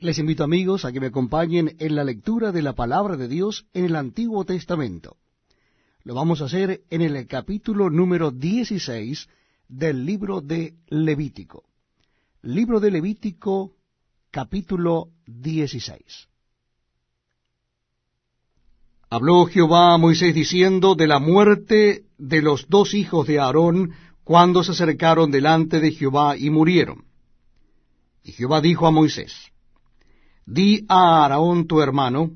Les invito amigos a que me acompañen en la lectura de la palabra de Dios en el Antiguo Testamento. Lo vamos a hacer en el capítulo número 16 del libro de Levítico. Libro de Levítico, capítulo 16. Habló Jehová a Moisés diciendo de la muerte de los dos hijos de Aarón cuando se acercaron delante de Jehová y murieron. Y Jehová dijo a Moisés, Di a Aarón tu hermano,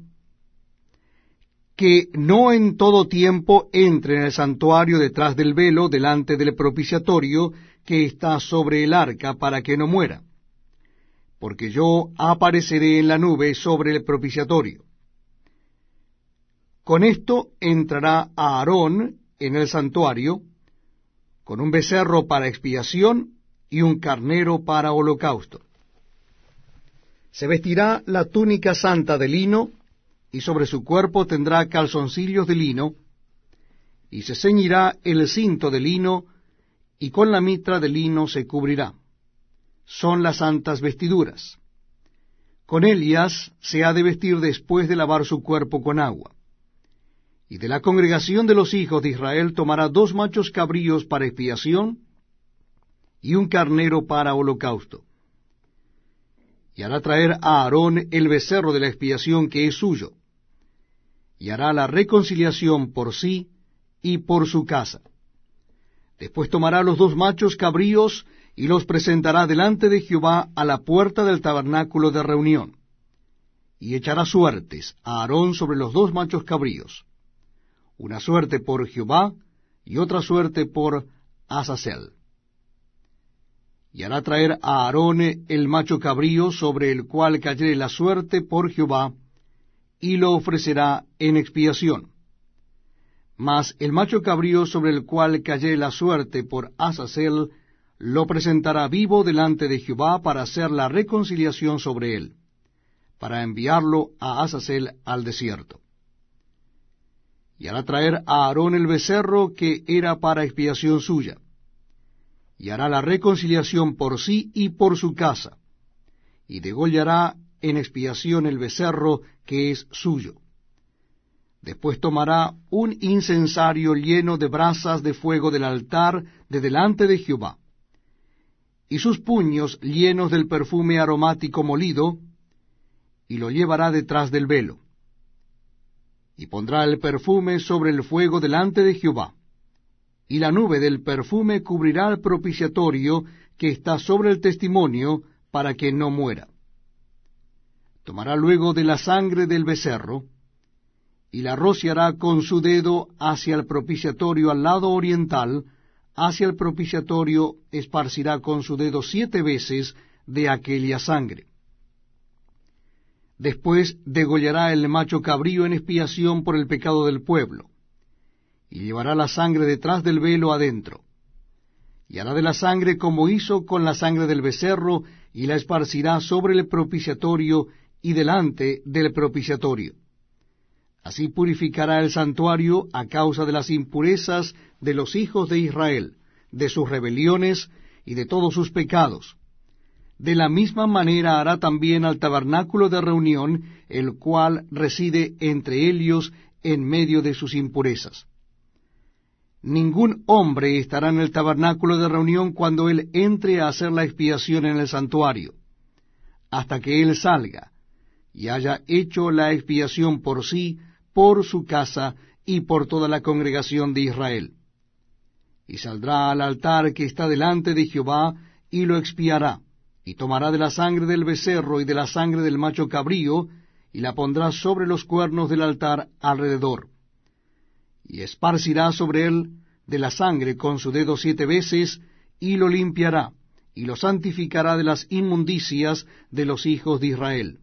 que no en todo tiempo entre en el santuario detrás del velo delante del propiciatorio que está sobre el arca para que no muera, porque yo apareceré en la nube sobre el propiciatorio. Con esto entrará Aarón en el santuario, con un becerro para expiación y un carnero para holocausto. Se vestirá la túnica santa de lino, y sobre su cuerpo tendrá calzoncillos de lino, y se ceñirá el cinto de lino, y con la mitra de lino se cubrirá. Son las santas vestiduras. Con ellas se ha de vestir después de lavar su cuerpo con agua y de la congregación de los hijos de Israel tomará dos machos cabríos para expiación y un carnero para holocausto. Y hará traer a Aarón el becerro de la expiación que es suyo, y hará la reconciliación por sí y por su casa. Después tomará los dos machos cabríos y los presentará delante de Jehová a la puerta del tabernáculo de reunión. Y echará suertes a Aarón sobre los dos machos cabríos una suerte por Jehová y otra suerte por Azazel. Y hará traer a Aarón el macho cabrío sobre el cual cayere la suerte por Jehová, y lo ofrecerá en expiación. Mas el macho cabrío sobre el cual cayere la suerte por Azazel, lo presentará vivo delante de Jehová para hacer la reconciliación sobre él, para enviarlo a Azazel al desierto y hará traer a Aarón el becerro que era para expiación suya, y hará la reconciliación por sí y por su casa, y degollará en expiación el becerro que es suyo. Después tomará un incensario lleno de brasas de fuego del altar de delante de Jehová, y sus puños llenos del perfume aromático molido, y lo llevará detrás del velo y pondrá el perfume sobre el fuego delante de Jehová. Y la nube del perfume cubrirá el propiciatorio que está sobre el testimonio, para que no muera. Tomará luego de la sangre del becerro, y la rociará con su dedo hacia el propiciatorio al lado oriental, hacia el propiciatorio esparcirá con su dedo siete veces de aquella sangre Después degollará el macho cabrío en expiación por el pecado del pueblo, y llevará la sangre detrás del velo adentro, y hará de la sangre como hizo con la sangre del becerro, y la esparcirá sobre el propiciatorio y delante del propiciatorio. Así purificará el santuario a causa de las impurezas de los hijos de Israel, de sus rebeliones y de todos sus pecados de la misma manera hará también al tabernáculo de reunión, el cual reside entre ellos en medio de sus impurezas. Ningún hombre estará en el tabernáculo de reunión cuando él entre a hacer la expiación en el santuario, hasta que él salga y haya hecho la expiación por sí, por su casa y por toda la congregación de Israel. Y saldrá al altar que está delante de Jehová y lo expiará y tomará de la sangre del becerro y de la sangre del macho cabrío, y la pondrá sobre los cuernos del altar alrededor. Y esparcirá sobre él de la sangre con su dedo siete veces, y lo limpiará, y lo santificará de las inmundicias de los hijos de Israel.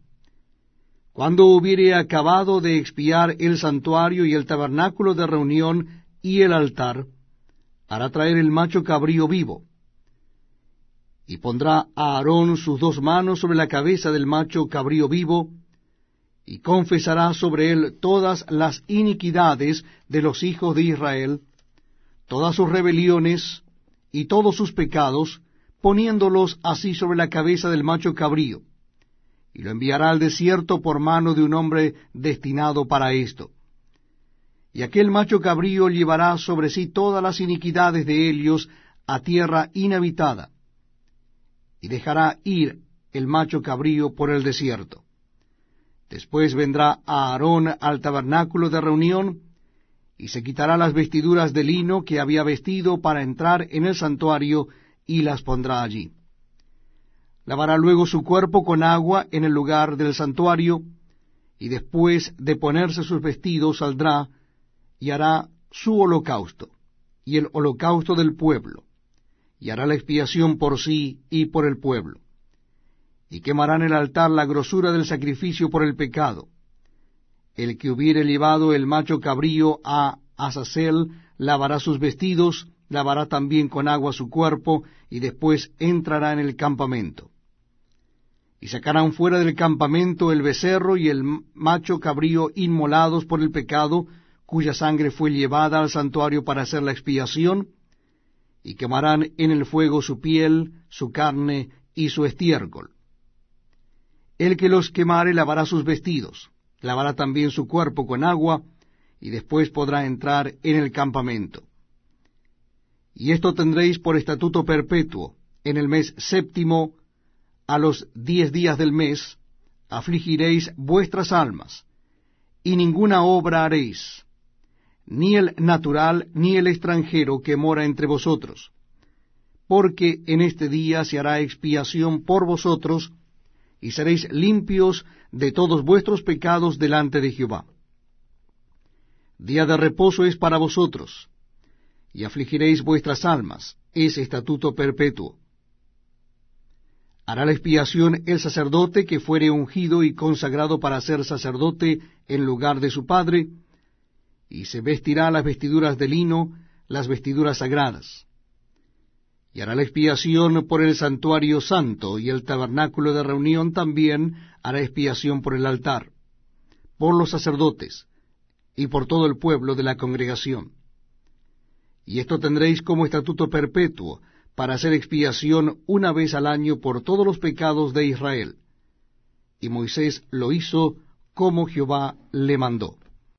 Cuando hubiere acabado de expiar el santuario y el tabernáculo de reunión y el altar, hará traer el macho cabrío vivo, y pondrá a Aarón sus dos manos sobre la cabeza del macho cabrío vivo, y confesará sobre él todas las iniquidades de los hijos de Israel, todas sus rebeliones y todos sus pecados, poniéndolos así sobre la cabeza del macho cabrío, y lo enviará al desierto por mano de un hombre destinado para esto. Y aquel macho cabrío llevará sobre sí todas las iniquidades de Helios a tierra inhabitada, y dejará ir el macho cabrío por el desierto. Después vendrá Aarón al tabernáculo de reunión, y se quitará las vestiduras de lino que había vestido para entrar en el santuario, y las pondrá allí. Lavará luego su cuerpo con agua en el lugar del santuario, y después de ponerse sus vestidos saldrá y hará su holocausto, y el holocausto del pueblo, y hará la expiación por sí y por el pueblo. Y quemará en el altar la grosura del sacrificio por el pecado. El que hubiere llevado el macho cabrío a Azazel lavará sus vestidos, lavará también con agua su cuerpo, y después entrará en el campamento. Y sacarán fuera del campamento el becerro y el macho cabrío inmolados por el pecado, cuya sangre fue llevada al santuario para hacer la expiación, y quemarán en el fuego su piel, su carne y su estiércol. El que los quemare lavará sus vestidos, lavará también su cuerpo con agua, y después podrá entrar en el campamento. Y esto tendréis por estatuto perpetuo, en el mes séptimo, a los diez días del mes, afligiréis vuestras almas, y ninguna obra haréis, ni el natural ni el extranjero que mora entre vosotros, porque en este día se hará expiación por vosotros, y seréis limpios de todos vuestros pecados delante de Jehová. Día de reposo es para vosotros, y afligiréis vuestras almas, es estatuto perpetuo. Hará la expiación el sacerdote que fuere ungido y consagrado para ser sacerdote en lugar de su padre, y se vestirá las vestiduras de lino, las vestiduras sagradas. Y hará la expiación por el santuario santo, y el tabernáculo de reunión también hará expiación por el altar, por los sacerdotes, y por todo el pueblo de la congregación. Y esto tendréis como estatuto perpetuo, para hacer expiación una vez al año por todos los pecados de Israel. Y Moisés lo hizo como Jehová le mandó.